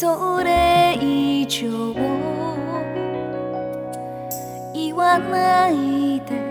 それ以上。言わないで。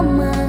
lama